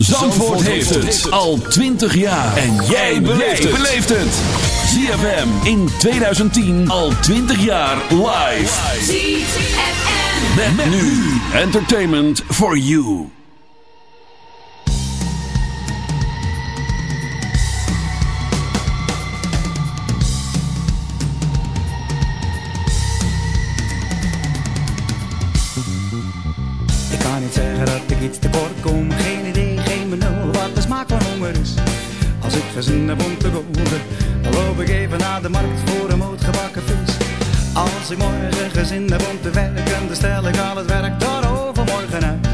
Zandvoort heeft het al 20 jaar. En jij beleeft het. ZFM in 2010 al 20 jaar live. ZFM. Met, met nu entertainment for you. Ik kan niet zeggen dat ik iets tekort kom. Als ik gezin heb om te dan loop ik even naar de markt voor een moot gebakken vis. Als ik morgen gezin heb om te werken, dan stel ik al het werk door overmorgen uit.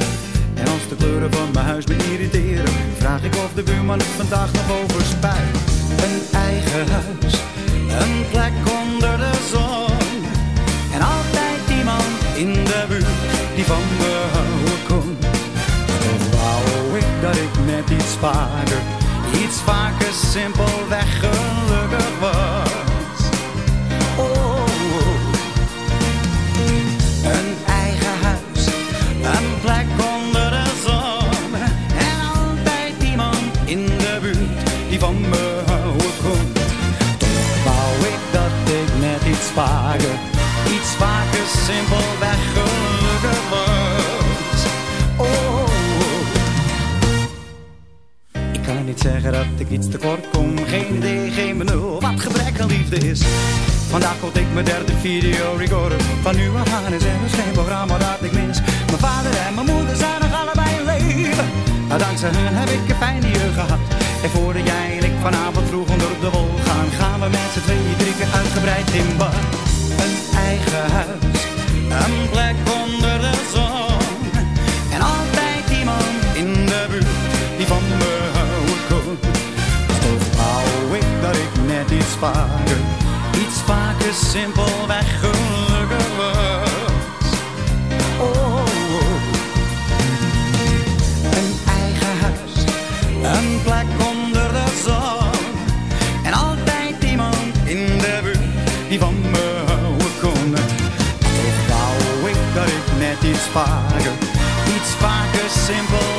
En als de kleuren van mijn huis me irriteren, vraag ik of de buurman het vandaag nog overspuit. Een eigen huis, een plek onder de zon. En altijd iemand in de buurt die van me houden kon. Toch wou ik dat ik net iets vaker simpelweg gelukkig was. Oh, een eigen huis, een plek onder de zon. En altijd iemand in de buurt die van me houden kon. Toch wou ik dat ik net iets vaker, iets vaker simpelweg zeggen dat ik iets tekort kom, geen idee, geen benul, wat gebrek aan liefde is. Vandaag kocht ik mijn derde video recorder, van nu aan is er dus geen programma dat ik mis. Mijn vader en mijn moeder zijn nog allebei in leven, maar dankzij hun heb ik een fijne jeugd gehad. En voordat jij en ik vanavond vroeg onder de wol gaan, gaan we met z'n tweeën drie keer uitgebreid in bad. Een eigen huis, een plek onder de zon. En altijd iemand in de buurt die van me iets vaker, iets vaker simpelweg gelukkig was. Oh, een eigen huis, een plek onder de zon. En altijd iemand in de buurt die van me houden kon. Toch wou ik dat ik net iets vaker, iets vaker simpelweg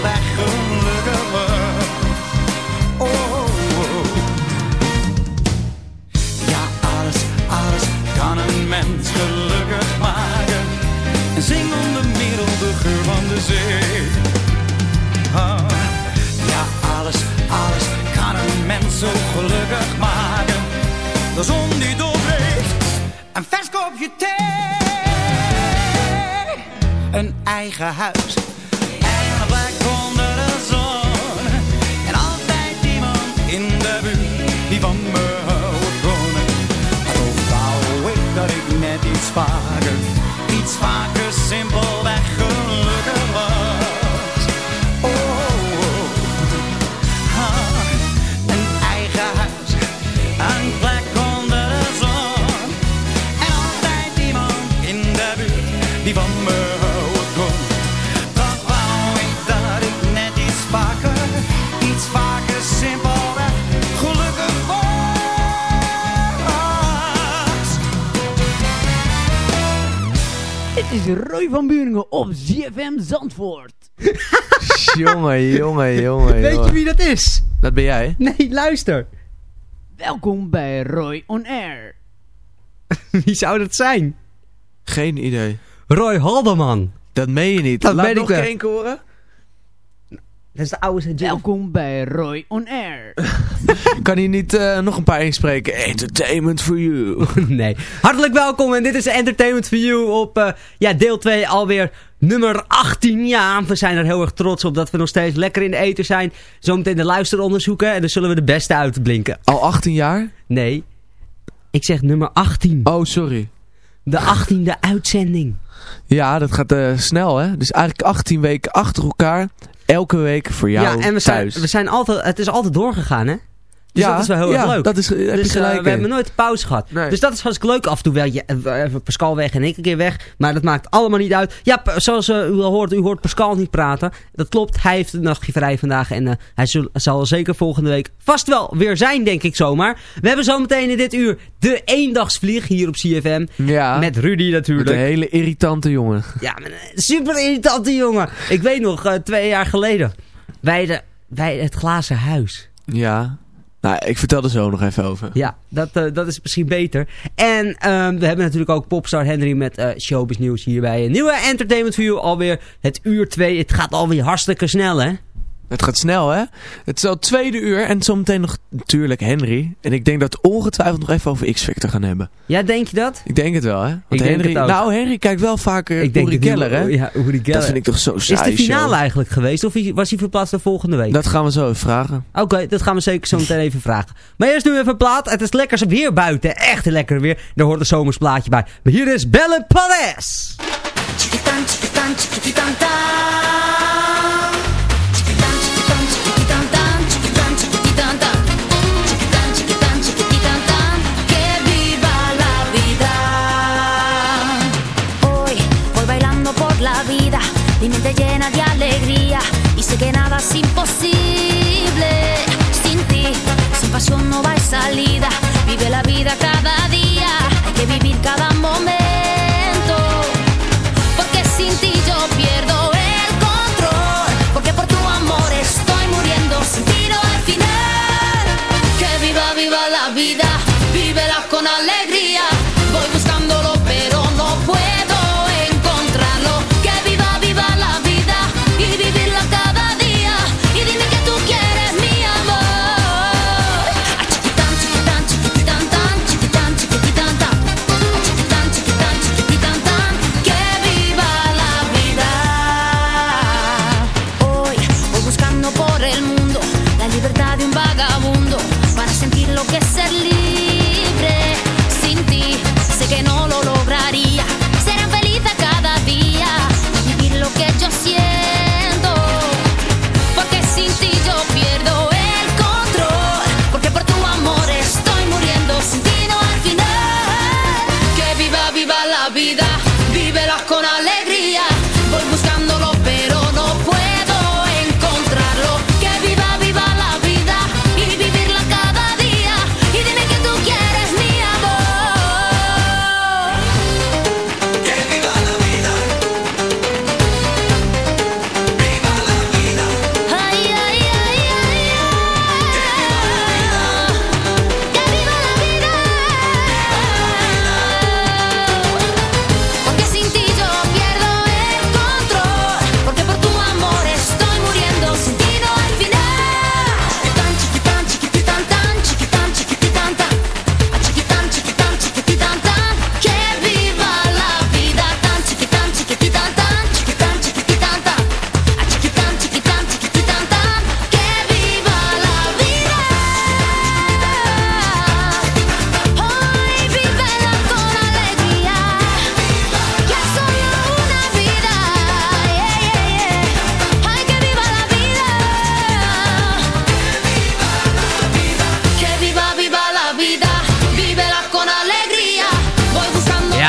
eigen van Buringen op ZFM Zandvoort. jongen, jongen, jongen. Weet je wie dat is? Dat ben jij? Nee, luister. Welkom bij Roy On Air. Wie zou dat zijn? Geen idee. Roy Haldeman. Dat meen je niet. Dat Laat ben ik nog wel. één keer horen. Dat is de oude Welkom bij Roy On Air. Kan hij niet eh, nog een paar inspreken? Entertainment for you. nee. Hartelijk welkom en dit is Entertainment for You op eh, ja, deel 2 alweer nummer 18. Ja, we zijn er heel erg trots op dat we nog steeds lekker in de eten zijn. Zometeen de luisteronderzoeken en dan zullen we de beste uitblinken. Al 18 jaar? Nee, ik zeg nummer 18. Oh, sorry. De 18e uitzending. Ja, dat gaat eh, snel hè. Dus eigenlijk 18 weken achter elkaar. Elke week voor jou ja, en we zijn, thuis. we zijn altijd, het is altijd doorgegaan hè. Dus ja, dat is wel heel ja, erg leuk. dat is, heb je dus eh, gelijk we hebben nooit pauze gehad. Nee. Dus dat is hartstikke leuk. Af en toe wel je, eh, even Pascal weg en ik een keer weg. Maar dat maakt allemaal niet uit. Ja, zoals eh, u al hoort, u hoort Pascal niet praten. Dat klopt. Hij heeft een nachtje vrij vandaag. En eh, hij zal zeker volgende week vast wel weer zijn, denk ik zomaar. We hebben zometeen in dit uur de eendagsvlieg hier op CFM. Ja, Met Rudy met natuurlijk. een hele irritante jongen. Ja, een super irritante jongen. Ik weet nog, eh, twee jaar geleden. Wij, de, wij het glazen huis. Ja. Nou, ik vertel er zo nog even over. Ja, dat, eh, dat is misschien beter. En ehm, we hebben natuurlijk ook Popstar Henry met eh Showbiz Nieuws hierbij. Een nieuwe Entertainment View, alweer het uur 2. Het gaat alweer hartstikke snel, hè? Het gaat snel, hè? Het is al het tweede uur en zometeen nog natuurlijk Henry. En ik denk dat we ongetwijfeld nog even over X-Factor gaan hebben. Ja, denk je dat? Ik denk het wel, hè? Want Ik denk Henry, het ook. Nou, Henry kijkt wel vaker Ik denk Uri Geller, hè? Ja, Uri Geller. Dat vind ik toch zo Is saai de finale show. eigenlijk geweest of was hij verplaatst naar volgende week? Dat gaan we zo even vragen. Oké, dat gaan we zeker zo meteen even vragen. Maar eerst nu even plaat. Het is lekker weer buiten. Echt lekker weer. Daar hoort een zomersplaatje bij. Maar hier is Belle Paris. Mi mente llena de alegría y sé que nada es imposible. Sin ti, sin pasión no hay salida. Vive la vida cada día, hay que vivir cada momento. Porque sin ti yo pierdo el control. Porque por tu amor estoy muriendo. Sin ti no hay final. Que viva, viva la vida. Vívela con alegría.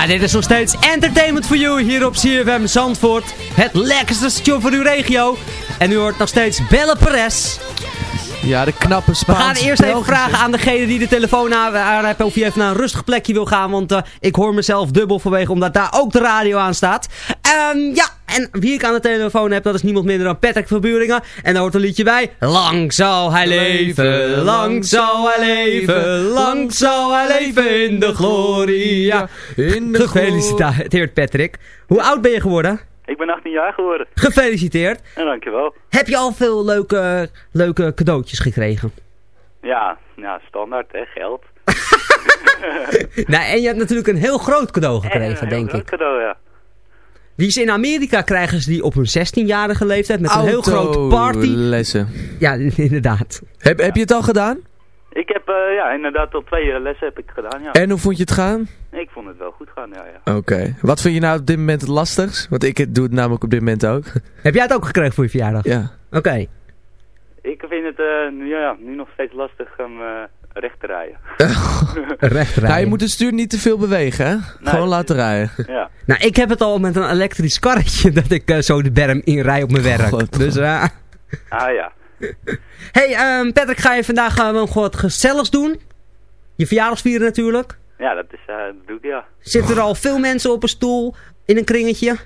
Dit is nog steeds Entertainment for You hier op CFM Zandvoort. Het lekkerste station van uw regio. En u hoort nog steeds Belle Perez. Ja, de knappe We Spaanse gaan eerst even vragen aan degene die de telefoon aan heeft of hij even naar een rustig plekje wil gaan. Want eh, ik hoor mezelf dubbel vanwege omdat daar ook de radio aan staat. Ehm, ja, en wie ik aan de telefoon heb, dat is niemand minder dan Patrick van Buringen. En daar hoort een liedje bij. Lang zal hij leven, lang zal hij leven, lang zal hij leven in de gloria. In de Gefeliciteerd Patrick. Hoe oud ben je geworden? Ik ben 18 jaar geworden. Gefeliciteerd. En dankjewel. Heb je al veel leuke, leuke cadeautjes gekregen? Ja, ja, standaard hè, geld. nou, en je hebt natuurlijk een heel groot cadeau En gekregen, een heel denk groot ik. cadeau, ja. Die is in Amerika krijgen ze die op hun 16-jarige leeftijd met een heel groot party. Lessen. Ja, inderdaad. Heb, heb je het al gedaan? Ik heb eh, ja, inderdaad al twee eh, lessen heb ik gedaan, ja. En hoe vond je het gaan? Ik vond het wel goed gaan, ja, ja. Oké. Wat vind je nou op dit moment het lastigst? Want ik doe het namelijk op dit moment ook. Heb jij het ook gekregen voor je verjaardag? Ja. Oké. Ik vind het eh, nu, ja, nu nog steeds lastig om eh, recht te rijden. Recht rijden. Nou, je moet het stuur niet te veel bewegen, hè? Gewoon laten rijden. Ja. Nou, ik heb het al met een elektrisch karretje dat ik eh, zo de berm inrij op mijn werk. Dus eh Ah ja. hey, ehm, Patrick, ga je vandaag eh, nog wat gezelligs doen? Je verjaardag vieren natuurlijk. Ja, dat, is, eh, dat doe ik, ja. Zitten er al veel mensen op een stoel in een kringetje?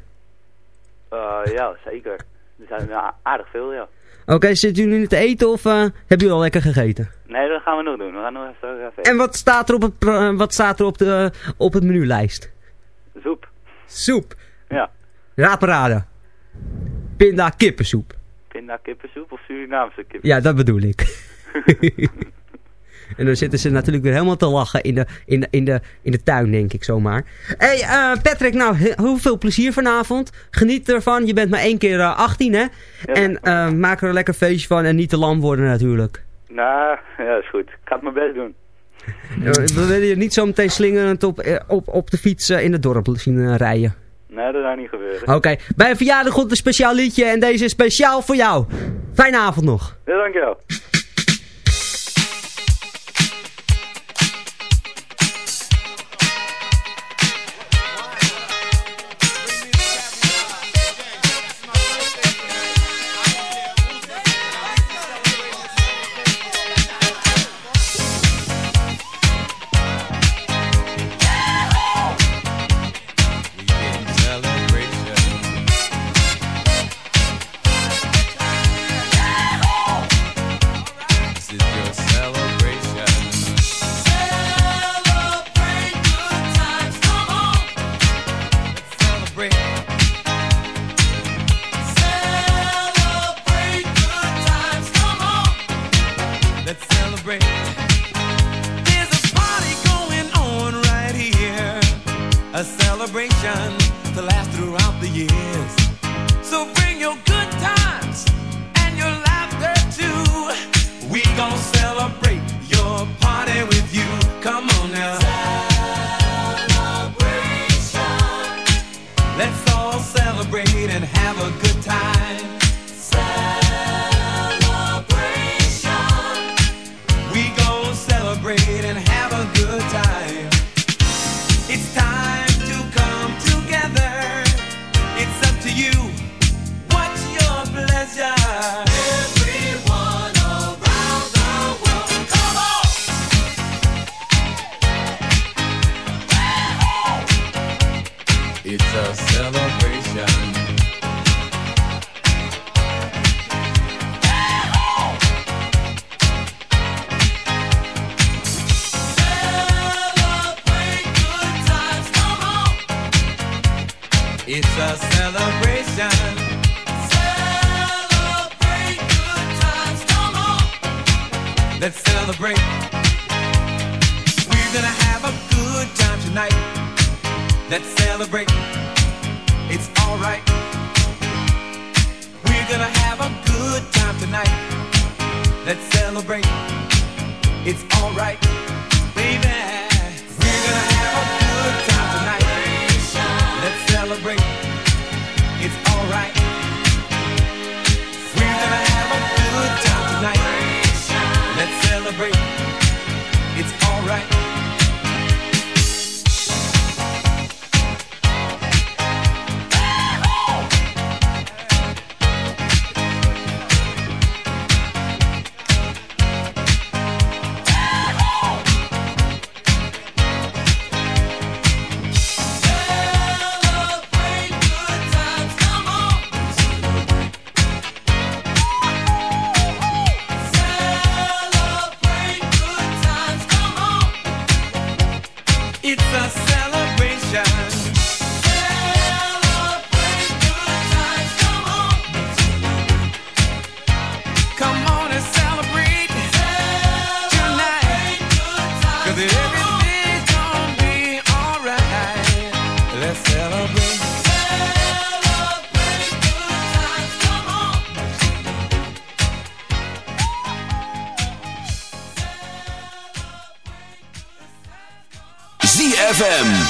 Eh, ja, zeker. Er zijn uh, aardig veel, ja. Oké, zitten jullie nu te eten of hebben jullie al lekker gegeten? Nee, dat gaan we nog doen. We gaan nog even, even En wat staat er op het, wat staat er op, de, op het menulijst? Soep. Soep. Ja. Raad me raden. Pinda kippensoep. Pinda kippensoep of Surinaamse kippensoep? Ja, dat bedoel ik. en dan zitten ze natuurlijk weer helemaal te lachen in de, in de, in de, in de tuin, denk ik zomaar. hey, eh, Patrick, nou, he- heel veel plezier vanavond. Geniet ervan. Je bent maar één keer eh, 18, hè? en eh, maak er een lekker feestje van en niet te lam worden natuurlijk. Nou, ja, is goed. Ik ga het mijn best doen. Eh, We willen je niet zo meteen slingerend op, eh, op, op de fiets eh, in het dorp zien eh, rijden. Nee, dat zou niet gebeuren. Oké, bij een verjaardag komt een speciaal liedje en deze is speciaal voor jou. Fijne avond nog. Ja, dankjewel. It's a celebration.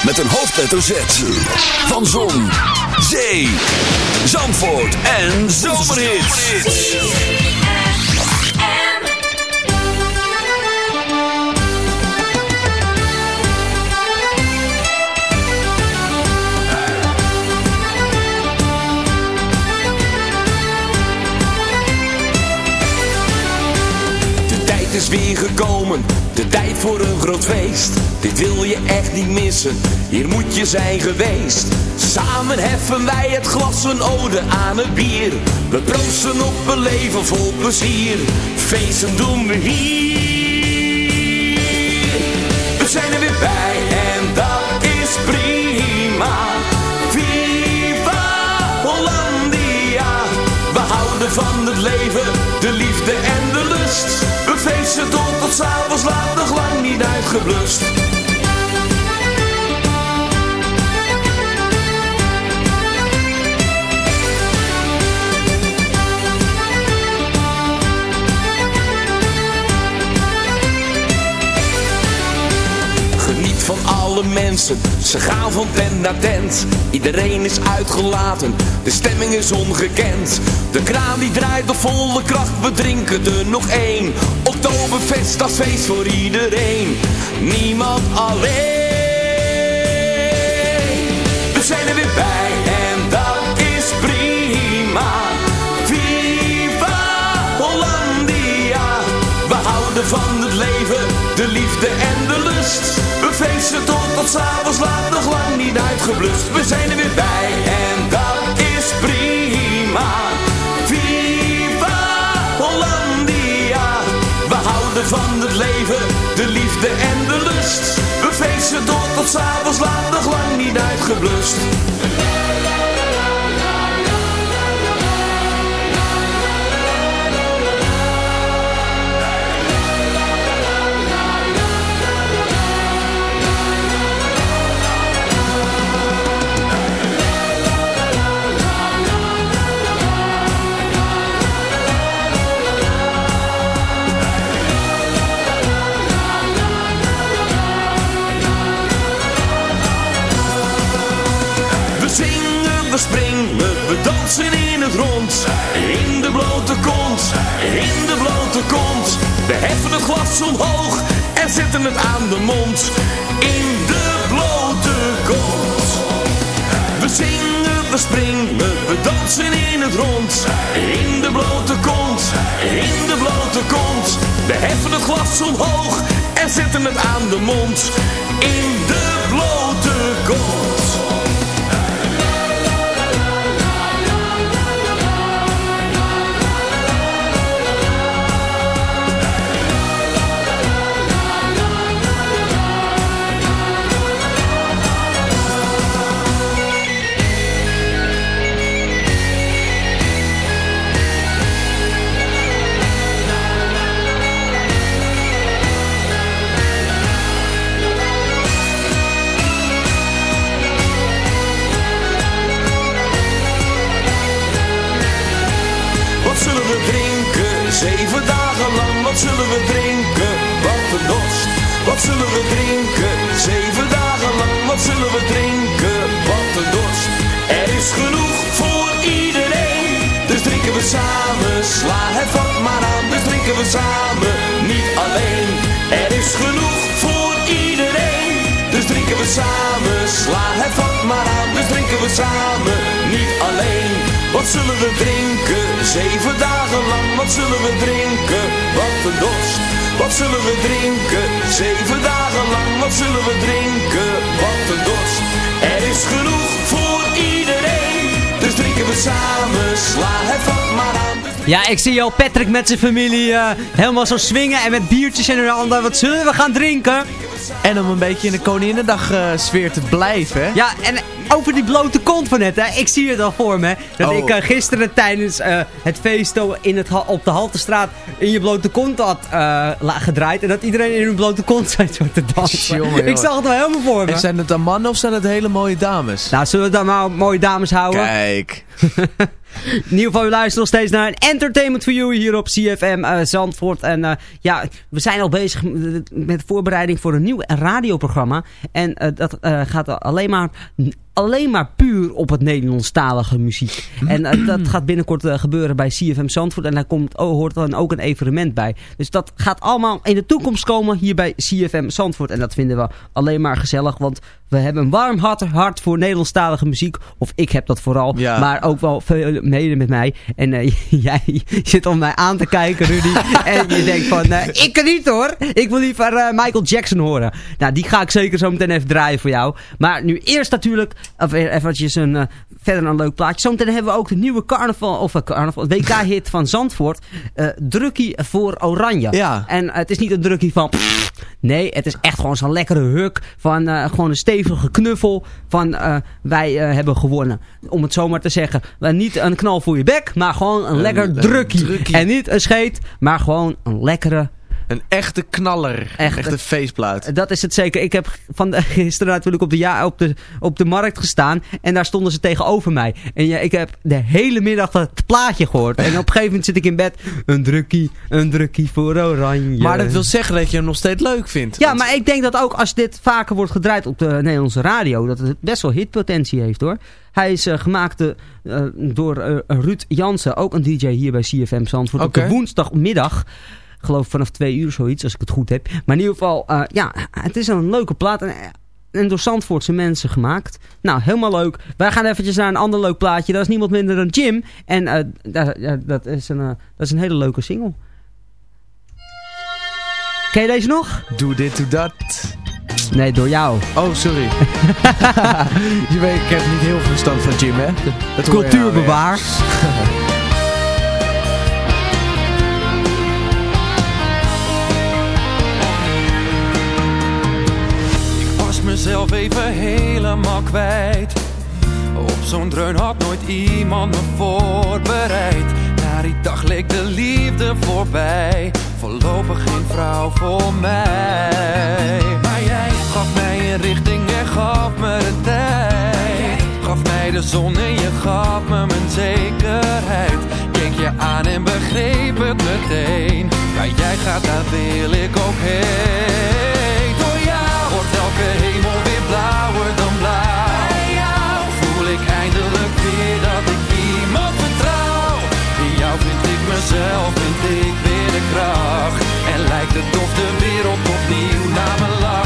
Met een hoofdletter Z. Van Zon, Zee, Zandvoort en Zomerhits. De tijd is weer gekomen, de tijd voor een groot feest. Dit wil je echt niet missen, hier moet je zijn geweest. Samen heffen wij het glas een ode aan het bier. We proosten op een leven vol plezier, feesten doen we hier. We zijn er weer bij en dat is prima. Viva Hollandia. We houden van het leven, de liefde en de lust. We feesten tot tot s'avonds laat, nog lang niet uitgeblust. Geniet van alle mensen, ze gaan van tent naar tent. Iedereen is uitgelaten, de stemming is ongekend. De kraan die draait op volle kracht, we drinken er nog één. Oktoberfest, dat feest voor iedereen. Niemand alleen. We zijn er weer bij en dat is prima. Viva Hollandia. We houden van het leven, de liefde en de lust. We feesten tot tot s'avonds laat, nog lang niet uitgeblust. We zijn er weer bij en dat is prima. Viva Hollandia. We houden van het leven, de liefde en de lust. We feesten tot tot s'avonds laat, nog lang niet uitgeblust. We springen, we dansen in het rond. In de blote kont, in de blote kont. We heffen het glas omhoog en zetten het aan de mond. In de blote kont. We zingen, we springen, we dansen in het rond. In de blote kont, in de blote kont. We heffen het glas omhoog en zetten het aan de mond. In de blote kont. We drinken? Zeven dagen lang, wat zullen we drinken? Wat een dorst. Wat zullen we drinken? Zeven dagen lang, wat zullen we drinken? Wat een dorst. Er is genoeg voor iedereen. Dus drinken we samen, sla het vat maar aan. Dus Ja, ik zie al Patrick met zijn familie eh, helemaal zo swingen en met biertjes in hun handen. Wat zullen we gaan drinken? En om een beetje in de Koninginnedag eh, sfeer te blijven. Ja, en over die blote kont van net, hè. Ik zie het al voor me. Dat Oh. ik eh, gisteren tijdens eh, het feest in het, op de Haltestraat in je blote kont had la- gedraaid. En dat iedereen in hun blote kont zijn zo te dansen. Jongen, jongen. Ik zag het wel helemaal voor me. En zijn het dan mannen of zijn het hele mooie dames? Nou, zullen we dan maar mooie dames houden? Kijk. In ieder geval, u luistert nog steeds naar een Entertainment for You hier op CFM eh, Zandvoort. En eh, ja, we zijn al bezig met de voorbereiding voor een nieuw radioprogramma. En eh, dat gaat alleen maar, alleen maar puur op het Nederlandstalige muziek. En dat gaat binnenkort gebeuren bij CFM Zandvoort. En daar komt, oh, hoort dan ook een evenement bij. Dus dat gaat allemaal in de toekomst komen hier bij CFM Zandvoort. En dat vinden we alleen maar gezellig, want we hebben een warm hart, hart voor Nederlandstalige muziek. Of ik heb dat vooral, Ja. maar ook wel veel mede met mij. En eh, jij zit om mij aan te kijken, Rudy. en je denkt van, eh, ik kan niet hoor. Ik wil liever eh, Michael Jackson horen. Nou, die ga ik zeker zo meteen even draaien voor jou. Maar nu eerst natuurlijk, even eventjes een, verder een leuk plaatje. Zometeen hebben we ook de nieuwe carnaval, of eh, carnaval, WK-hit van Zandvoort. eh drukkie voor Oranje. Ja. En eh, het is niet een drukkie van... Nee, het is echt gewoon zo'n lekkere huk van gewoon een stevige knuffel van wij hebben gewonnen. Om het zomaar te zeggen. Niet een knal voor je bek, maar gewoon een, lekker drukkie. En niet een scheet, maar gewoon een lekkere... Een echte knaller. Echt. Echte feestplaat. Dat is het zeker. Ik heb van de, gisteren natuurlijk op de, ja, op, de, op de markt gestaan. En daar stonden ze tegenover mij. En ja, ik heb de hele middag dat plaatje gehoord. En op een gegeven moment zit ik in bed. Een drukkie, een drukkie voor oranje. Maar dat wil zeggen dat je hem nog steeds leuk vindt. Ja, Want- maar ik denk dat ook als dit vaker wordt gedraaid op de Nederlandse radio, dat het best wel hitpotentie heeft hoor. Hij is eh, gemaakt eh, eh, door Ruud Jansen, ook een DJ hier bij CFM Zandvoort. Op Oké. de woensdagmiddag. Ik geloof vanaf twee uur zoiets, als ik het goed heb. Maar in ieder geval, eh, ja, het is een leuke plaat. En, en door Zandvoortse mensen gemaakt. Nou, helemaal leuk. Wij gaan eventjes naar een ander leuk plaatje. Dat is niemand minder dan Jim. En eh, ja, dat, is een, eh, dat is een hele leuke single. Ken je deze nog? Doe dit, doe dat. Nee, door jou. Oh, sorry. je weet, ik heb niet heel veel verstand van Jim, hè? Dat hoor je mezelf even helemaal kwijt. Op zo'n dreun had nooit iemand me voorbereid. Na die dag leek de liefde voorbij. Voorlopig geen vrouw voor mij. Maar jij gaf mij een richting en gaf me de tijd. Gaf mij de zon en je gaf me mijn zekerheid. Keek je aan en begreep het meteen. Waar jij gaat, daar wil ik ook heen. Wordt elke hemel weer blauwer dan blauw. Bij jou voel ik eindelijk weer dat ik iemand vertrouw. In jou vind ik mezelf, vind ik weer de kracht. En lijkt het of de wereld opnieuw naar me lacht.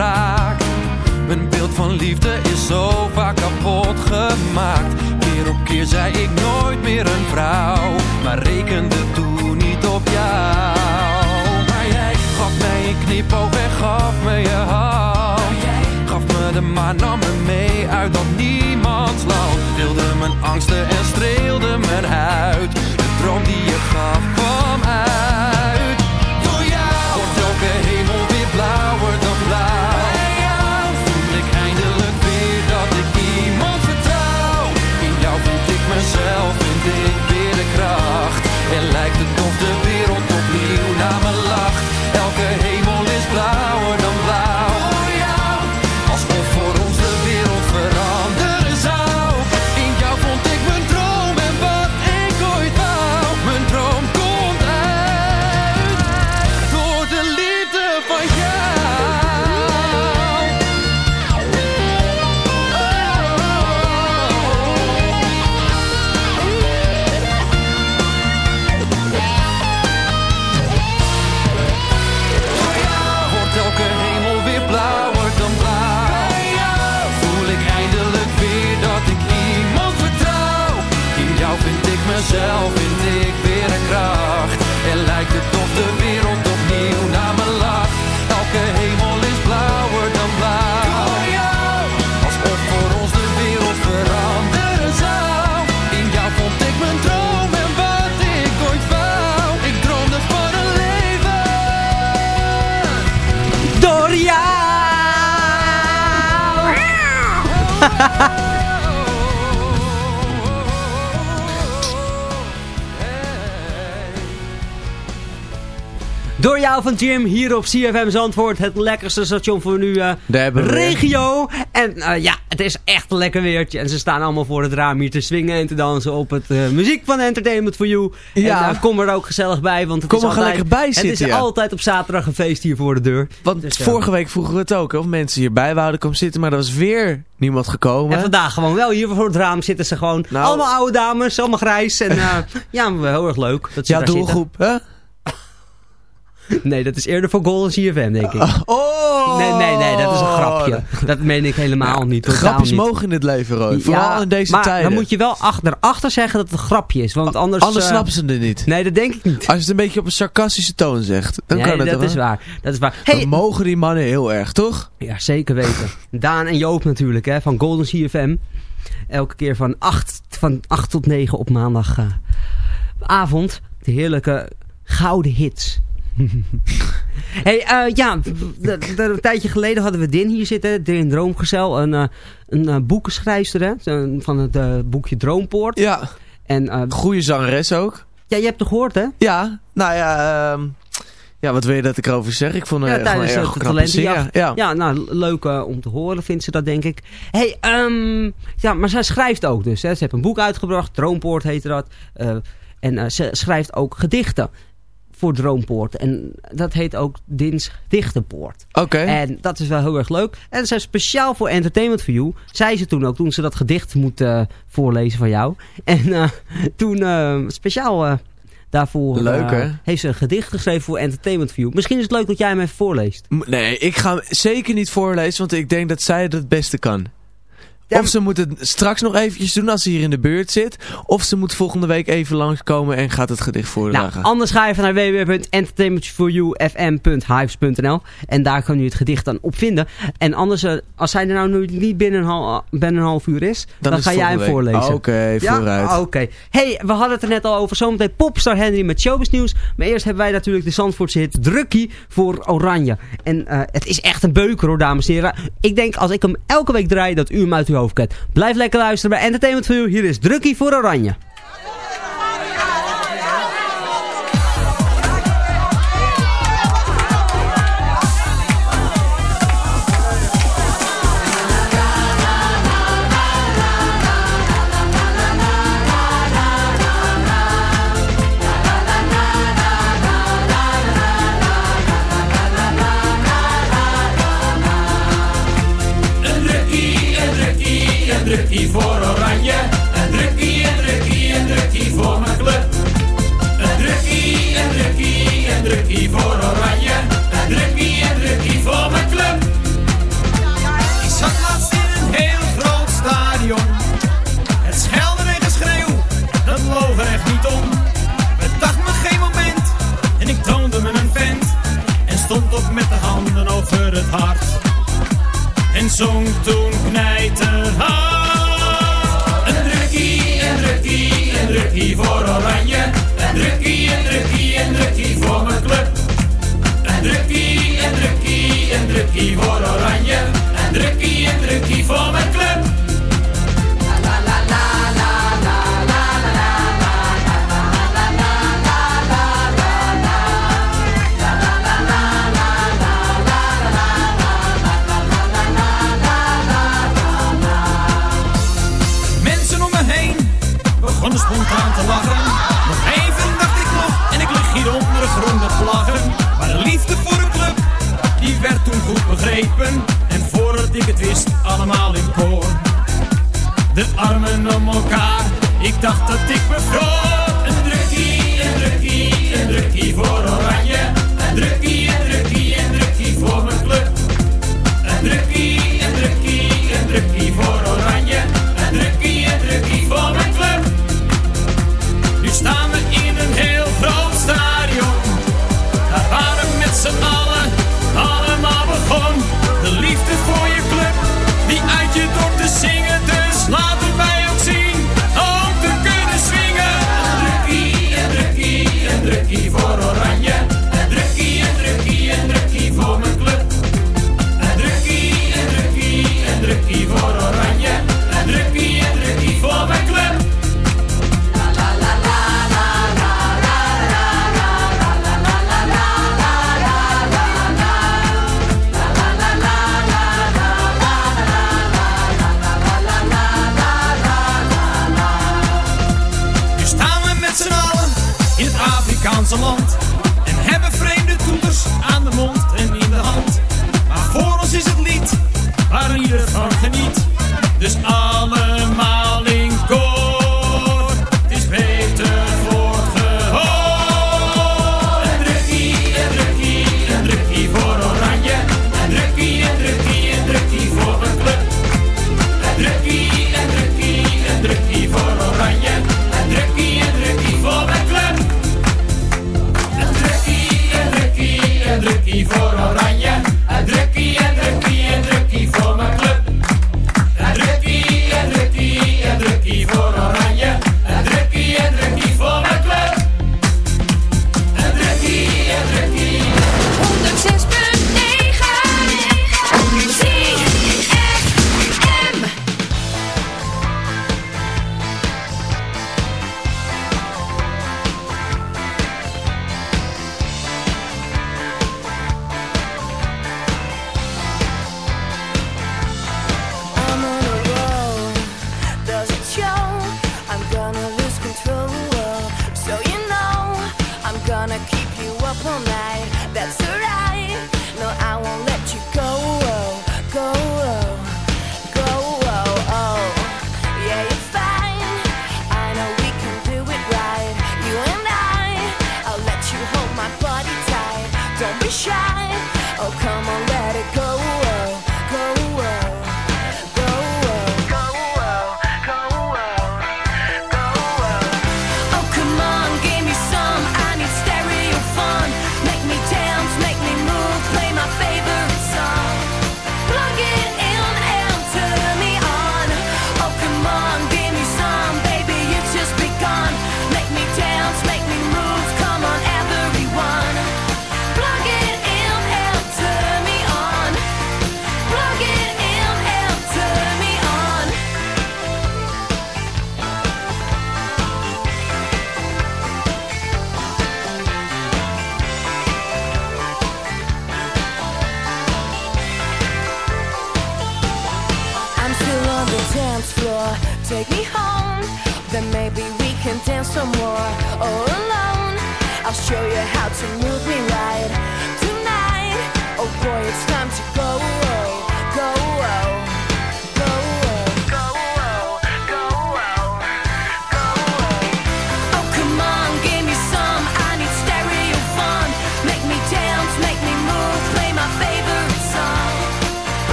Mijn beeld van liefde is zo vaak kapot gemaakt. Keer op keer zei ik nooit meer een vrouw. Maar rekende toen niet op jou. Maar jij gaf mij een knipoog en gaf me je hand. Gaf me de maan, nam me mee uit dat niemands land. Deelde mijn angsten en streelde mijn huid. De droom die je gaf kwam uit. Opnieuw hier op CFM Zandvoort. Het lekkerste station voor nu uh, weer. regio. En uh, ja, het is echt een lekker weertje. En ze staan allemaal voor het raam hier te swingen en te dansen op het uh, muziek van Entertainment for You. Ja. En kom er ook gezellig bij. Want het Kom is er altijd, lekker bij zitten, Het is ja. altijd op zaterdag een feest hier voor de deur. Want Dus, vorige week vroegen we het ook, of mensen hierbij wouden komen zitten, maar er was weer niemand gekomen. En vandaag gewoon wel hier voor het raam zitten ze gewoon. Nou. allemaal oude dames, allemaal grijs. En ja, heel erg leuk dat ze ja, daar doelgroep, hè? Nee, dat is eerder voor Golden CFM, denk ik. Oh! Nee, nee, nee, dat is een grapje. Dat meen ik helemaal niet. totaal Grapjes niet. mogen in het leven, Roy. Vooral in deze maar tijden. dan moet je wel achter, erachter zeggen dat het een grapje is. Want anders... Anders eh, snappen ze het niet. Nee, dat denk ik niet. Als je het een beetje op een sarcastische toon zegt, dan nee, kan het dat toch, is hè? waar. Dat is waar. Dan Hey, mogen die mannen heel erg, toch? ja, zeker weten. Daan en Joop natuurlijk, hè, van Golden CFM. Elke keer van 8, van 8 tot 9 op maandagavond. de heerlijke gouden hits. hey, eh, ja, een tijdje geleden hadden we Din hier zitten. Din Droomgezel, een, eh, een eh, boekenschrijfster hè, van het boekje Droompoort. Ja. En, eh, Goeie zangeres ook. ja, je hebt het gehoord hè? Ja, nou ja, ehm, ja, wat wil je dat ik erover zeg? Ik vond haar Ja, tijdens erg talentenjacht. Ja. Ja, nou, leuk om te horen vindt ze dat, denk ik. hey, ehm, ja, maar zij schrijft ook dus. Hè. Ze heeft een boek uitgebracht, Droompoort heette dat. en ze schrijft ook gedichten voor Droompoort. En dat heet ook Dins Dichtenpoort. Oké. En dat is wel heel erg leuk. En is speciaal voor Entertainment for You. Zei ze toen ook, toen ze dat gedicht moet eh, voorlezen van jou. En eh, toen eh, speciaal daarvoor Leuk, hè? heeft ze een gedicht geschreven voor Entertainment for You. Misschien is het leuk dat jij hem even voorleest. Nee, ik ga hem zeker niet voorlezen, want ik denk dat zij het het beste kan. Ja, Of ze moet het straks nog eventjes doen als ze hier in de buurt zit. Of ze moet volgende week even langskomen en gaat het gedicht Nou, voordragen. anders ga je even naar www.entertainmentforyoufm.hives.nl en daar kan u het gedicht dan op vinden. En anders, eh, als hij er nou nu niet binnen een, hal- binnen een half uur is, dan, is ga jij hem week. voorlezen. Oké, Ja? vooruit. Ah, Oké. hey, we hadden het er net al over. Zometeen Popstar Henry met Showbiz Nieuws. Maar eerst hebben wij natuurlijk de Zandvoortse hit Drukkie voor Oranje. En eh, het is echt een beuker hoor, dames en heren. Ik denk als ik hem elke week draai, dat u hem uit uw Blijf lekker luisteren bij Entertainment You. Hier is Drukkie voor Oranje.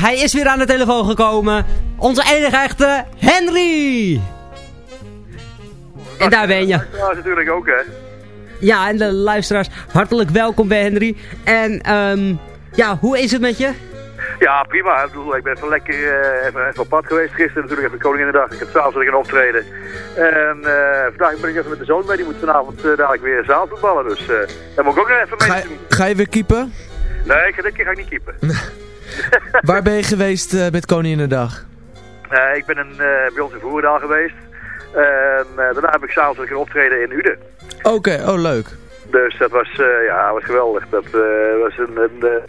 Hij is weer aan de telefoon gekomen. Onze enige echte Henry! En daar ben je. Ja, natuurlijk ook, hè. Ja, en de luisteraars, hartelijk welkom bij Henry. En ehm ja, hoe is het met je? Ja, prima. Ik bedoel, ik ben even lekker eh, even, even op pad geweest. Gisteren natuurlijk even Koninginnedag. Ik heb s'avonds weer een optreden. En eh, vandaag ben ik even met de zoon mee. Die moet vanavond eh, dadelijk weer zaalvoetballen. Dus eh daar moet ik ook nog even mee Ga, doen. ga je weer keepen? Nee, ik ga dit keer ga ik niet keepen. Waar ben je geweest eh, met Koninginnedag? Eh, ik ben een, eh, bij ons in Voerendaal geweest. En eh, daarna heb ik s'avonds ook een optreden in Uden. Oké, oh leuk. Dus dat was, ja, was geweldig. Dat was een, een,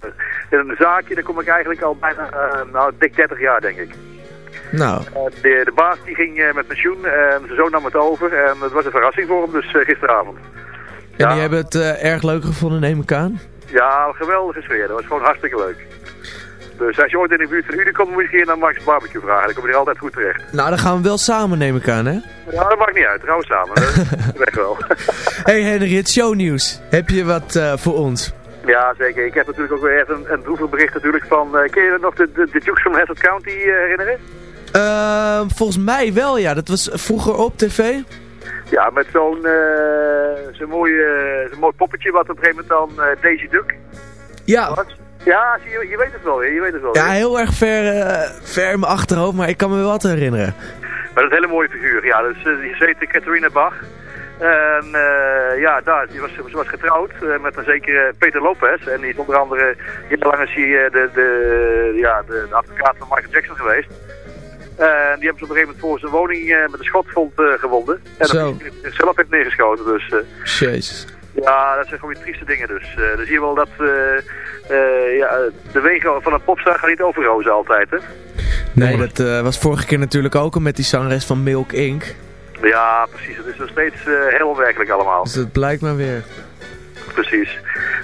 een zaakje, daar kom ik eigenlijk al bijna, nou, dik 30 jaar denk ik. Nou, de, de baas die ging met pensioen en zijn zoon nam het over. En het was een verrassing voor hem, dus gisteravond. en die hebben het erg leuk gevonden, neem ik aan? Ja, een geweldige sfeer. Dat was gewoon hartstikke leuk. Dus als je ooit in de buurt van Uden komt, moet je keer naar Max Barbecue vragen. Dan kom je er altijd goed terecht. Nou, dan gaan we wel samen, neem ik aan, hè? Ja, dat maakt niet uit. Trouwens samen. Dat weg wel. hey Henry, het shownieuws. Heb je wat eh, voor ons? Ja, zeker. Ik heb natuurlijk ook weer even een, een droevig bericht natuurlijk van... eh ken je nog de, de, de Dukes from Hazzard County eh, herinneren? Ehm, volgens mij wel, ja. Dat was vroeger op tv. Ja, met zo'n zo'n mooi, zo'n mooi poppetje wat op een gegeven moment dan Daisy Duck. Ja. was. Ja, je, je weet het wel weer. Je weet het wel Ja, heel erg ver, eh, ver in mijn achterhoofd, maar ik kan me wel wat herinneren. Maar dat is een hele mooie figuur. Ja, dus uh, die heette Catharina Bach. En eh, ja, daar, die was, ze was getrouwd eh, met een zekere Peter Lopez. En die is onder andere heel lang is hij eh, de, de, ja, de, de advocaat van Michael Jackson geweest. En die hebben ze op een gegeven moment voor zijn woning eh, met een schotgrond eh gewonden. En dat hij zichzelf heeft neergeschoten. Dus eh, Jezus. Ja, dat zijn gewoon weer trieste dingen. Dus eh dan zie je wel dat eh, eh, ja, de wegen van een popstar gaan niet over rozen altijd. Hè? Nee, dat was vorige keer natuurlijk ook al met die zangeres van Milk Inc. Ja, precies. Het is nog steeds heel onwerkelijk allemaal. Dus dat blijkt maar weer. Precies.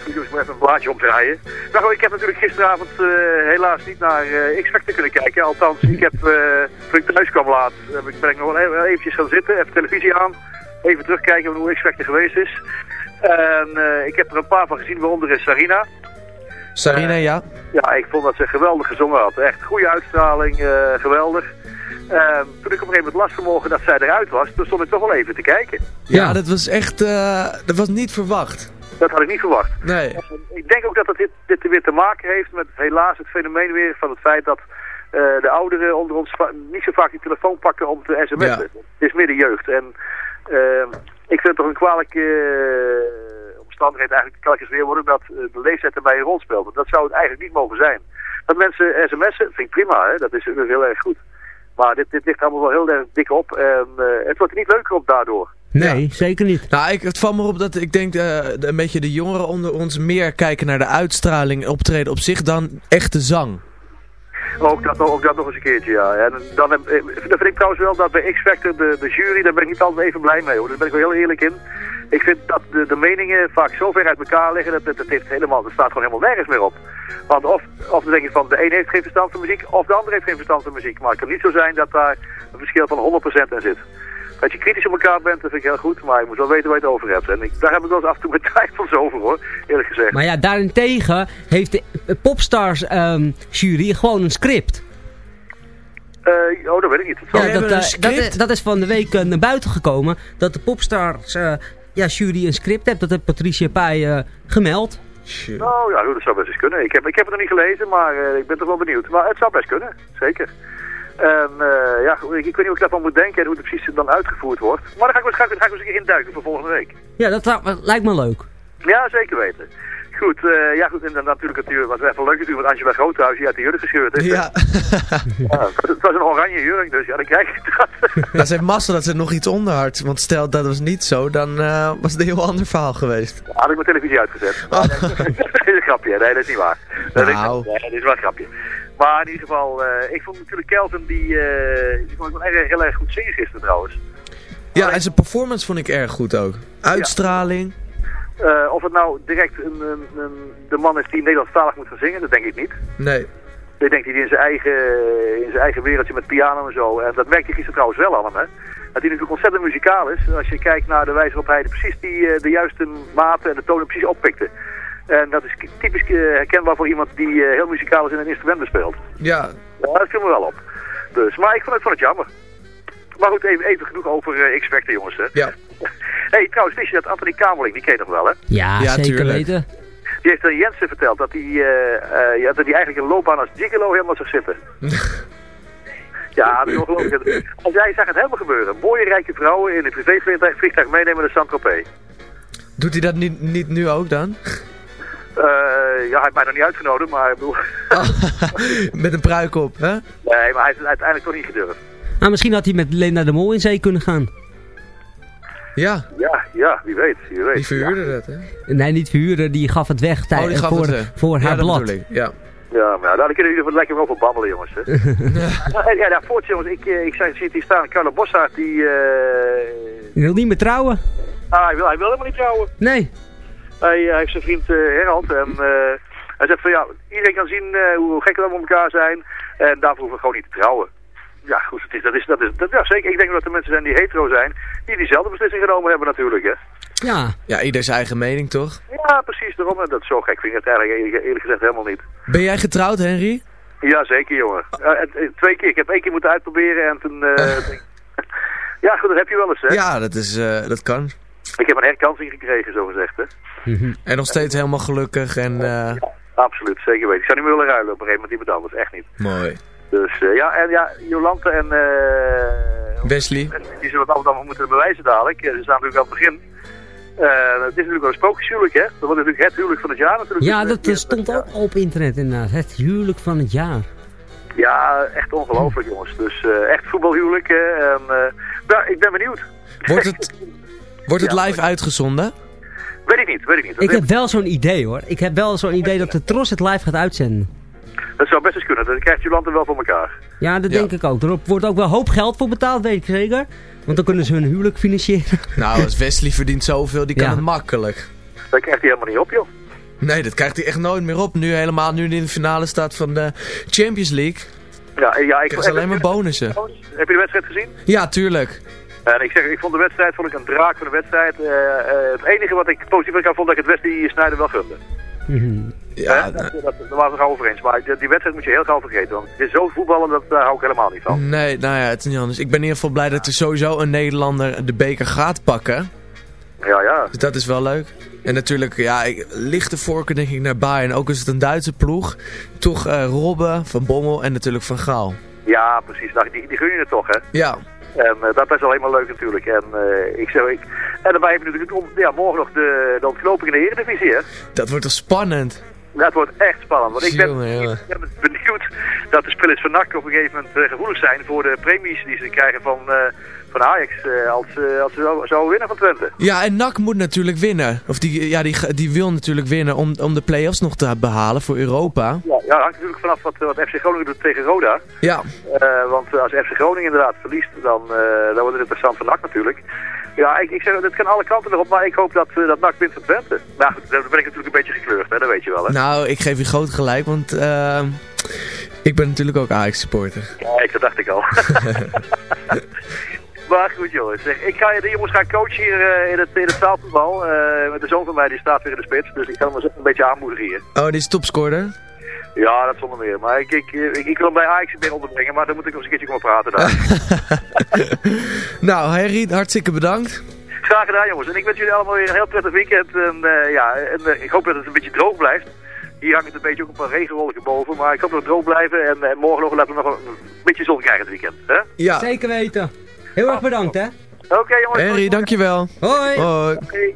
Ik moet even een blaadje omdraaien. Nou, goed, ik heb natuurlijk gisteravond helaas niet naar X-Factor kunnen kijken. Althans, ik heb, toen ik thuis kwam laat, ben ik nog wel even eventjes gaan zitten, even televisie aan. Even terugkijken hoe X-Factor geweest is. En eh, ik heb er een paar van gezien, waaronder is Sarina. Sarina, ja. Ja, ik vond dat ze geweldig gezongen had. Echt goede uitstraling, eh, geweldig. En toen ik op een gegeven moment las vanmorgen dat zij eruit was, toen stond ik toch wel even te kijken. Ja, dat was echt, eh, dat was niet verwacht. Dat had ik niet verwacht. Nee. Ik denk ook dat het dit, dit weer te maken heeft met helaas het fenomeen weer van het feit dat eh, de ouderen onder ons niet zo vaak die telefoon pakken om te sms'en. Ja. Het is meer de jeugd. En eh, ik vind het toch een kwalijke eh, omstandigheid eigenlijk telkens weer worden dat eh, de leeftijd erbij een rol speelt. Want Dat zou het eigenlijk niet mogen zijn. Dat mensen sms'en, vind ik prima, hè? dat is heel erg goed. Maar dit, dit ligt allemaal wel heel erg dik op en eh, het wordt er niet leuker op daardoor. Nee, zeker niet. Nou, ik, het valt me op dat ik denk eh, de- een beetje de jongeren onder ons meer kijken naar de uitstraling en optreden op zich dan echte zang. Ook dat, ook dat nog eens een keertje, ja. En dan, eh, dan vind ik trouwens wel dat bij X-Factor, de, de jury, daar ben ik niet altijd even blij mee hoor. Daar ben ik wel heel eerlijk in. Ik vind dat de, de meningen vaak zo ver uit elkaar liggen, dat, heeft helemaal, dat staat gewoon helemaal nergens meer op. Want of, of dan denk je van, de een heeft geen verstand van muziek, of de ander heeft geen verstand van muziek. Maar het kan niet zo zijn dat daar een verschil van 100% in zit. Dat je kritisch op elkaar bent, dat vind ik heel goed, maar je moet wel weten waar je het over hebt. En ik, daar heb ik wel eens af en toe mijn twijfels over hoor, eerlijk gezegd. Maar ja, daarentegen heeft de Popstars ehm, jury gewoon een script. Eh, oh, dat weet ik niet. Dat Ja, zal- dat, eh, dat, is, dat is van de week eh, naar buiten gekomen. Dat de Popstars eh, ja, jury een script heeft. Dat heeft Patricia Pai eh, gemeld. Nou ja, dat zou best eens kunnen. Ik heb, ik heb het nog niet gelezen, maar eh, ik ben toch wel benieuwd. Maar het zou best kunnen, zeker. En eh, ja, ik, ik weet niet hoe ik daarvan moet denken en hoe het precies dan uitgevoerd wordt. Maar daar ga ik, wel- ga ik, ga ik eens een keer induiken voor volgende week. Ja, dat lijkt me leuk. Ja, zeker weten. Goed, eh, ja goed, en dan natuurlijk natuurlijk, wat even leuk natuurlijk, want Angela Groothuis, die uit de jurk gescheurd is. Ja. Ja, het was een oranje jurk, dus ja, dan krijg je dat. Ze heeft massa dat ze nog iets onder had. Want stel dat was niet zo, dan eh, was het een heel ander verhaal geweest. Ja, had ik mijn televisie uitgezet. Maar, nee, dat is een grapje, nee, dat is niet waar. Dat is, Nou. nee, dat is wel een grapje. Maar in ieder geval, eh, ik vond natuurlijk Kelvin, die, eh die vond ik wel erg, heel erg goed zingen gisteren trouwens. Ja, en zijn performance vond ik erg goed ook. Uitstraling. Eh, of het nou direct een, een, een- de man is die Nederlandstalig moet gaan zingen, dat denk ik niet. Nee. Ik denk dat hij in zijn eigen, in zijn eigen wereldje met piano en zo. En dat merkte ik gisteren trouwens wel. Hè. Dat hij natuurlijk ontzettend muzikaal is. Als je kijkt naar de wijze waarop hij precies die, de juiste maten en de tonen precies oppikte. En dat is typisch eh, herkenbaar voor iemand die eh, heel muzikaal is en een instrument bespeelt. Ja. Ja, dat viel me wel op. Dus, maar ik vond het, vond het jammer. Maar goed, even, even genoeg over eh, X-Factor jongens. Hè. Ja. hey, trouwens, wist je dat Anthony Kamerling, die ken je nog wel hè? Ja, Ja, zeker tuurlijk. weten. Die heeft aan Jensen verteld dat hij, eh, eh, ja, dat hij eigenlijk een loopbaan als gigolo helemaal zag zitten. ja, dat is ongelooflijk. Als jij zag het helemaal gebeuren. Mooie rijke vrouwen in een privévliegtuig meenemen naar Saint-Tropez. Doet hij dat niet, niet nu ook dan? Eh, ja, hij heeft mij nog niet uitgenodigd, maar ik bedoel... Met een pruik op, hè? Nee, maar hij heeft het uiteindelijk toch niet gedurfd. Nou, misschien had hij met Lena de Mol in zee kunnen gaan. Ja. Ja, ja, wie weet, wie weet. Die verhuurde dat, hè? Nee, niet verhuren, die gaf het weg Oh, die gaf voor, het weg. voor Ja, haar blad. ik, Ja. Ja, maar ja, daar kunnen jullie lekker over babbelen, jongens. Hè. ja, ja, ja, voorts, jongens. Ik, eh, ik zag, zie hier staan, Carlo Bossard, die... eh, Je wil niet meer trouwen? ah, hij, wil, hij wil helemaal niet trouwen. Nee. Hij, hij heeft zijn vriend eh Herald en eh, hij zegt van ja, iedereen kan zien eh, hoe gek we allemaal met elkaar zijn en daarvoor hoeven we gewoon niet te trouwen. Ja, goed, het is, dat is, dat is, dat, ja, zeker. Ik denk dat er mensen zijn die hetero zijn, die diezelfde beslissing genomen hebben natuurlijk, hè. Ja. Ja, ieder zijn eigen mening, toch? Ja, precies, daarom. En dat is zo gek vind ik het eigenlijk eerlijk, eerlijk gezegd helemaal niet. Ben jij getrouwd, Henry? Ja, zeker, jongen. Twee keer. Ik heb één keer moeten uitproberen en toen... eh, ja, goed, dat heb je wel eens, hè. Ja, dat, is, eh, dat kan. Ik heb een herkansing gekregen, zo gezegd, hè. En nog steeds helemaal gelukkig en... eh, Absoluut, zeker weten. Ik zou niet meer willen ruilen op een gegeven moment iemand anders, echt niet. Mooi. Dus eh, ja, en ja, Jolante en eh, Wesley? die zullen het allemaal dan moeten bewijzen dadelijk. Ze staan natuurlijk aan het begin. Eh, het is natuurlijk wel een sprookjeshuwelijk, hè. Dat wordt natuurlijk het huwelijk van het jaar natuurlijk. Ja, dat stond ook op internet inderdaad. Het huwelijk van het jaar. Ja, echt ongelooflijk jongens. Dus eh, echt voetbalhuwelijk. hè. en, eh, ja, ik ben benieuwd. Wordt het, wordt het live uitgezonden? Weet ik niet, weet ik niet. Dat, Ik heb wel zo'n idee hoor. Ik heb wel zo'n idee dat de Tros het live gaat uitzenden. dat zou best eens kunnen. Dan krijgt Jolante wel voor elkaar. Ja, dat Ja. denk ik ook. Er wordt ook wel hoop geld voor betaald, weet ik zeker. Want dan kunnen ze hun huwelijk financieren. Nou, als Wesley verdient zoveel, die kan Ja. het makkelijk. Dat krijgt hij helemaal niet op, joh. Nee, dat krijgt hij echt nooit meer op. Nu helemaal, nu hij in de finale staat van de Champions League. Ja, ja, ik Krijgt alleen maar bonussen. Heb je de wedstrijd gezien? Ja, tuurlijk. En ik zeg, ik vond de wedstrijd vond ik een draak van de wedstrijd. Eh, eh, het enige wat ik positief aan vond, dat ik het Wesley Sneijder wel gunde. Ja, dat, dat, daar waren we het over eens. Maar die, die wedstrijd moet je heel gauw vergeten. Want het is zo voetballen, dat, daar hou ik helemaal niet van. Nee, nou ja, het is niet anders. Ik ben in ieder geval blij dat er sowieso een Nederlander de beker gaat pakken. Ja, ja. Dus dat is wel leuk. En natuurlijk, ja, ik, lichte voorkeur denk ik naar Bayern. Ook is het een Duitse ploeg. Toch eh Robben, Van Bommel en natuurlijk Van Gaal. Ja, precies. Nou, die, die gun je het toch, hè? Ja, En eh, dat is alleen maar leuk natuurlijk. En eh, ik zeg, ik... En daarbij hebben we natuurlijk om, ja, morgen nog de, de ontknoping in de Eredivisie, hè? dat wordt toch spannend. Dat wordt echt spannend. Want ik ben, Jongen, ik ben benieuwd dat de spelers van NAC op een gegeven moment eh, gevoelig zijn voor de premies die ze krijgen van, van Ajax eh, als, eh, als ze zouden zou winnen van Twente. Ja, en NAC moet natuurlijk winnen. Of die, ja, die, die wil natuurlijk winnen om, om de play-offs nog te behalen voor Europa. Ja, ja hangt natuurlijk vanaf wat, wat FC Groningen doet tegen Roda. Ja, Eh, want als FC Groningen inderdaad verliest, dan, dan wordt het interessant voor NAC natuurlijk. Ja, ik, ik zeg, het kan alle kanten erop, maar ik hoop dat, eh, dat NAC wint van Twente. Nou goed, dan ben ik natuurlijk een beetje gekleurd, hè, dat weet je wel. Hè? nou, ik geef je groot gelijk, want ik ben natuurlijk ook Ajax-supporter. Kijk, dat dacht ik al. maar goed jongens, zeg, ik ga de jongens gaan coachen hier eh, in het, in het zaalvoetbal. Eh, met de zoon van mij, die staat weer in de spits, dus ik kan hem eens een beetje aanmoedigen hier. Oh, die is topscorer? Ja, dat zonder meer. Maar ik, ik, ik, ik wil hem bij Ajax weer onderbrengen, maar dan moet ik nog eens een keertje komen praten daar. Nou, Henry, hartstikke bedankt. Graag gedaan jongens. En ik wens jullie allemaal weer een heel prettig weekend. En, eh, ja, en eh, ik hoop dat het een beetje droog blijft. Hier hangt het een beetje ook een paar regenwolken boven. Maar ik hoop dat het droog blijven. En eh, morgen nog laten we nog een, een beetje zon krijgen het weekend. Hè? Ja. Zeker weten. Heel erg bedankt hè. Oké jongens. Henry, dankjewel. Hoi. Hoi. Oké.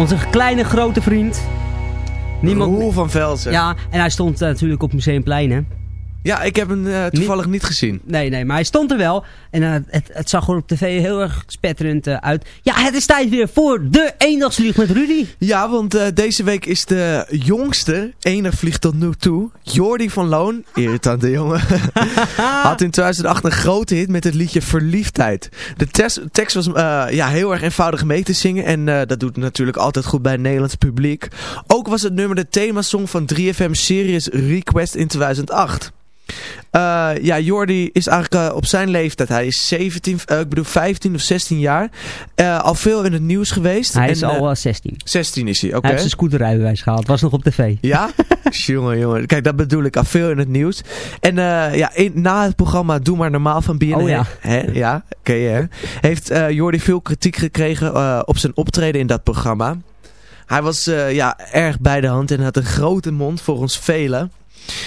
Onze kleine grote vriend. Niemand... Roel van Velzen. Ja, en hij stond eh, natuurlijk op Museumplein, hè? Ja, ik heb hem eh, toevallig niet gezien. Nee, nee, maar hij stond er wel. En eh, het, het zag er op tv heel erg spetterend eh, uit. Ja, het is tijd weer voor de eendagsvlieg met Rudy. Ja, want deze week is de jongste eendagsvlieg tot nu toe, Jordi van Loon, irritante jongen, had in 2008 een grote hit met het liedje Verliefdheid. De tekst was ja, heel erg eenvoudig mee te zingen en dat doet natuurlijk altijd goed bij het Nederlands publiek. Ook was het nummer de themasong van 3FM Serious Request in 2008. Eh, ja, Jordi is eigenlijk eh, op zijn leeftijd, hij is 17, eh, ik bedoel 15 of 16 jaar, al veel in het nieuws geweest. Hij En, is al eh, eh, 16. 16 is hij, oké. Hij heeft zijn scooterrijbewijs gehaald. Was nog op tv. Ja? jongen, jongen. Kijk, dat bedoel ik al veel in het nieuws. En ja, in- na het programma Doe Maar Normaal van BNN. Oh ja. Hè, ja, ken je hè? Heeft Jordi veel kritiek gekregen op zijn optreden in dat programma. Hij was ja, erg bij de hand en had een grote mond volgens velen.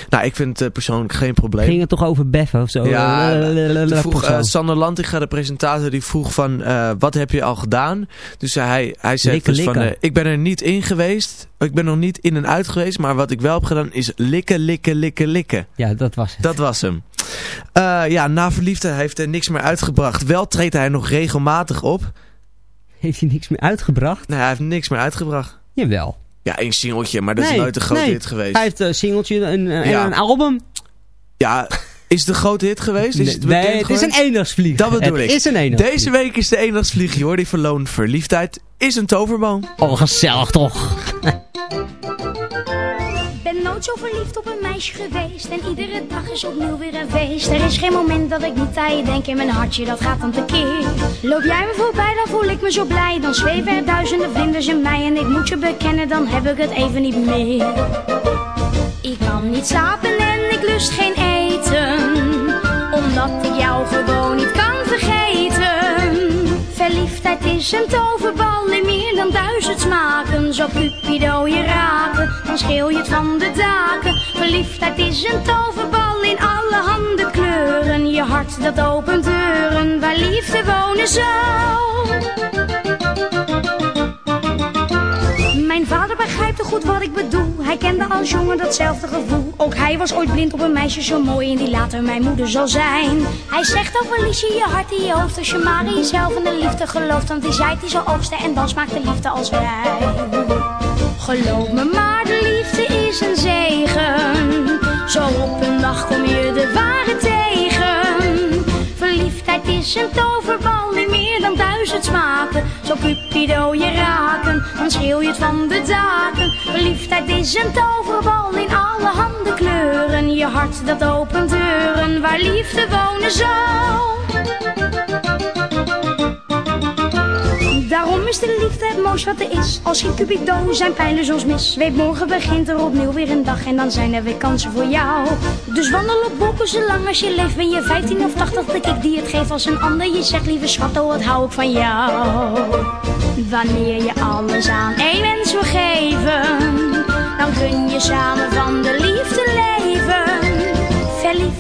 Nou, ik vind het eh, persoonlijk geen probleem. Ging het toch over beffen of zo? Ja, Lalalala, toen vroeg eh, Sander Lantinga, de presentator, die vroeg van, eh, wat heb je al gedaan? Dus hij, hij zei Likken, dus van, likken. eh, ik ben er niet in geweest. Ik ben nog niet in en uit geweest, maar wat ik wel heb gedaan is likken, likken, likken, likken. Ja, dat was het. Dat was hem. Eh, ja, na verliefdheid heeft hij niks meer uitgebracht. Wel treedt hij nog regelmatig op. Heeft hij niks meer uitgebracht? Nee, hij heeft niks meer uitgebracht. Jawel. Ja, één singeltje, maar dat Nee, is nooit een grote nee. hit geweest. Hij heeft een singeltje een, en Ja. een album. Ja, is het een grote hit geweest? Is het nee, het is een eendagsvlieg. Dat bedoel het ik. is een eendagsvlieg. Deze week is de eendagsvlieg Jordi Verloon Verliefdheid is een toverboom. Oh, gezellig toch. ben nooit zo verliefd op een meisje geweest. En iedere dag is opnieuw weer een feest. Er is geen moment dat ik niet aan je denk In mijn hartje, dat gaat dan tekeer. Loop jij me voorbij, dan voel ik me zo blij. Dan zweven er duizenden vlinders in mij En ik moet je bekennen, dan heb ik het even niet meer. Ik kan niet slapen en ik lust geen eten omdat ik jou gewoon niet kan. Verliefdheid is een toverbal in meer dan duizend smaken. Zo Cupido je raken, dan scheel je het van de daken. Verliefdheid is een toverbal in alle handen kleuren. Je hart dat opent deuren, waar liefde wonen zou. Mijn vader begrijpt te goed wat ik bedoel. Hij kende als jongen datzelfde gevoel. Ook hij was ooit blind op een meisje zo mooi en die later mijn moeder zal zijn. Hij zegt dan verlies je je hart in je hoofd als je maar in jezelf en de liefde gelooft. Want die zaait die zal oogsten en dan smaakt de liefde als wijn. Geloof me maar, de liefde is een zegen. Zo op een dag kom je de ware tegen. Verliefdheid is een toverbal in meer dan duizend smaken. Zo Cupido je raken, dan schreeuw je het van de daken. Verliefdheid is een toverbal in alle handen kleuren. Je hart dat opent deuren, waar liefde wonen zou. Daarom is de liefde het mooist wat er is. Als geen Cupido zijn pijlen soms mis. Weet morgen begint er opnieuw weer een dag en dan zijn er weer kansen voor jou. Dus wandel op wolken zolang als je leeft. Ben je 15 of 80 de ik die het geeft als een ander. Je zegt lieve schat, oh wat hou ik van jou. Wanneer je alles aan één mens wil geven. Dan kun je samen van de liefde.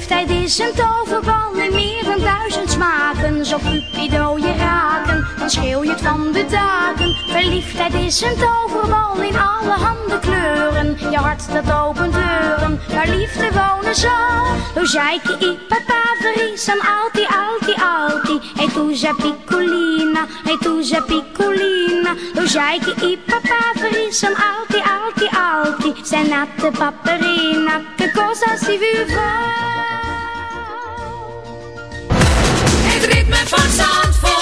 Verliefdheid is een toverbal in meer dan duizend smaken. Zo Cupido je raken, dan schreeuw je het van de daken. Verliefdheid is een toverbal in alle handen kleuren. Je hart dat opent deuren, waar liefde wonen zal. Lo sai che i papaveri san alti, alti, alti. E tu sei piccolina, e tu sei piccolina. Lo sai che i papaveri san alti, alti, alti. Sei nata paperina, che cosa si vivrà? Van Zandvoort.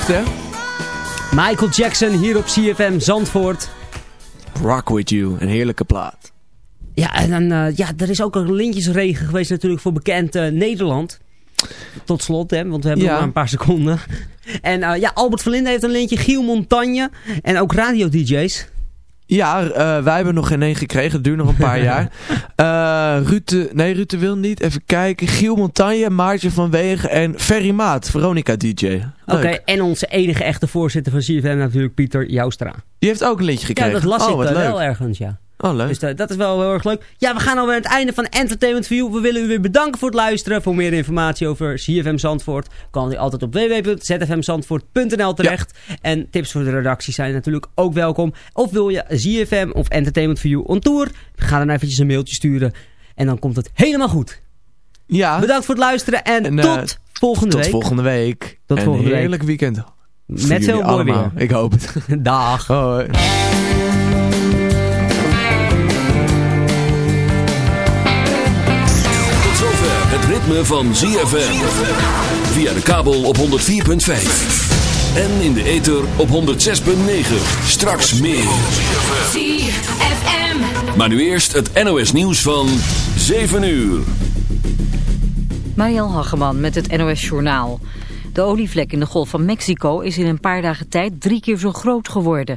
Hè? Michael Jackson hier op CFM Zandvoort. Rock With You, een heerlijke plaat. Ja, en dan, eh, ja, er is ook een lintjesregen geweest natuurlijk voor bekend eh, Nederland. Tot slot, hè, want we hebben Ja. nog maar een paar seconden. En eh, ja, Albert Verlinde heeft een lintje, Giel Montagne en ook radio-dj's. Ja, eh, wij hebben nog geen één gekregen. Het duurt nog een paar jaar. Eh Ruud, de- nee, Ruud de Wil niet. Even kijken. Giel Montagne, Maartje van Wegen en Ferry Maat, Veronica DJ. Oké, en onze enige echte voorzitter van CFM natuurlijk, Pieter Joustra. Die heeft ook een lintje gekregen. Ja, dat las oh, ik wat leuk. wel ergens, ja. Oh, leuk. Dus eh, dat is wel heel erg leuk. Ja, we gaan alweer aan het einde van Entertainment View. We willen u weer bedanken voor het luisteren. Voor meer informatie over CFM Zandvoort kan u altijd op www.zfmzandvoort.nl terecht. En tips voor de redactie zijn natuurlijk ook welkom. Of wil je CFM of Entertainment View on tour? Ga dan eventjes een mailtje sturen. En dan komt het helemaal goed. Ja. Bedankt voor het luisteren en, En, eh, tot volgende Tot week. volgende week. Tot En volgende een week. heerlijk weekend. Met veel mooi weer. Ik hoop het. Dag. Hoi. Ritme van ZFM. Via de kabel op 104.5. En in de ether op 106.9. Straks meer. ZFM. Maar nu eerst het NOS nieuws van 7 uur. Mariel Hageman met het NOS Journaal. De olievlek in de Golf van Mexico is in een paar dagen tijd drie keer zo groot geworden.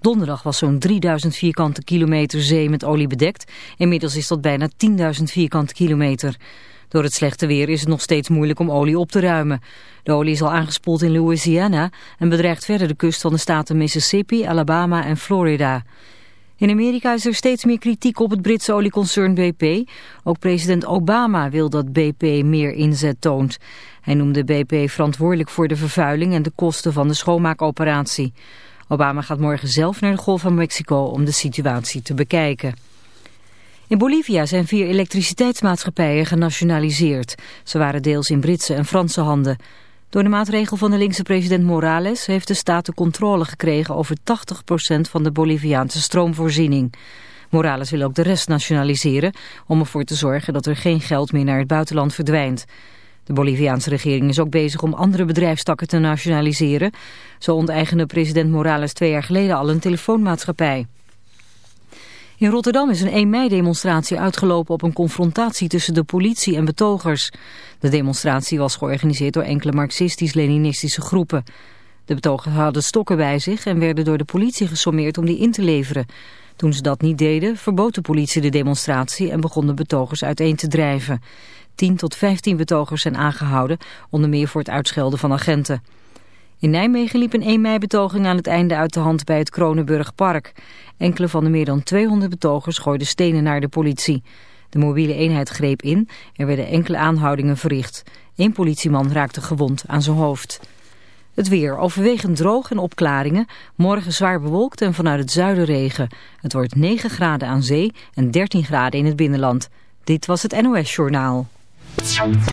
Donderdag was zo'n 3000 vierkante kilometer zee met olie bedekt. Inmiddels is dat bijna 10.000 vierkante kilometer. Door het slechte weer is het nog steeds moeilijk om olie op te ruimen. De olie is al aangespoeld in Louisiana en bedreigt verder de kust van de staten Mississippi, Alabama en Florida. In Amerika is er steeds meer kritiek op het Britse olieconcern BP. Ook president Obama wil dat BP meer inzet toont. Hij noemde BP verantwoordelijk voor de vervuiling en de kosten van de schoonmaakoperatie. Obama gaat morgen zelf naar de Golf van Mexico om de situatie te bekijken. In Bolivia zijn vier elektriciteitsmaatschappijen genationaliseerd. Ze waren deels in Britse en Franse handen. Door de maatregel van de linkse president Morales heeft de staat de controle gekregen over 80% van de Boliviaanse stroomvoorziening. Morales wil ook de rest nationaliseren om ervoor te zorgen dat er geen geld meer naar het buitenland verdwijnt. De Boliviaanse regering is ook bezig om andere bedrijfstakken te nationaliseren. Zo onteigende president Morales twee jaar geleden al een telefoonmaatschappij. In Rotterdam is een 1 mei-demonstratie uitgelopen op een confrontatie tussen de politie en betogers. De demonstratie was georganiseerd door enkele marxistisch-leninistische groepen. De betogers hadden stokken bij zich en werden door de politie gesommeerd om die in te leveren. Toen ze dat niet deden, verbood de politie de demonstratie en begon de betogers uiteen te drijven. 10 tot 15 betogers zijn aangehouden, onder meer voor het uitschelden van agenten. In Nijmegen liep een 1 mei-betoging aan het einde uit de hand bij het Kronenburgpark. Enkele van de meer dan 200 betogers gooiden stenen naar de politie. De mobiele eenheid greep in. Er werden enkele aanhoudingen verricht. Eén politieman raakte gewond aan zijn hoofd. Het weer overwegend droog en opklaringen. Morgen zwaar bewolkt en vanuit het zuiden regen. Het wordt 9 graden aan zee en 13 graden in het binnenland. Dit was het NOS Journaal.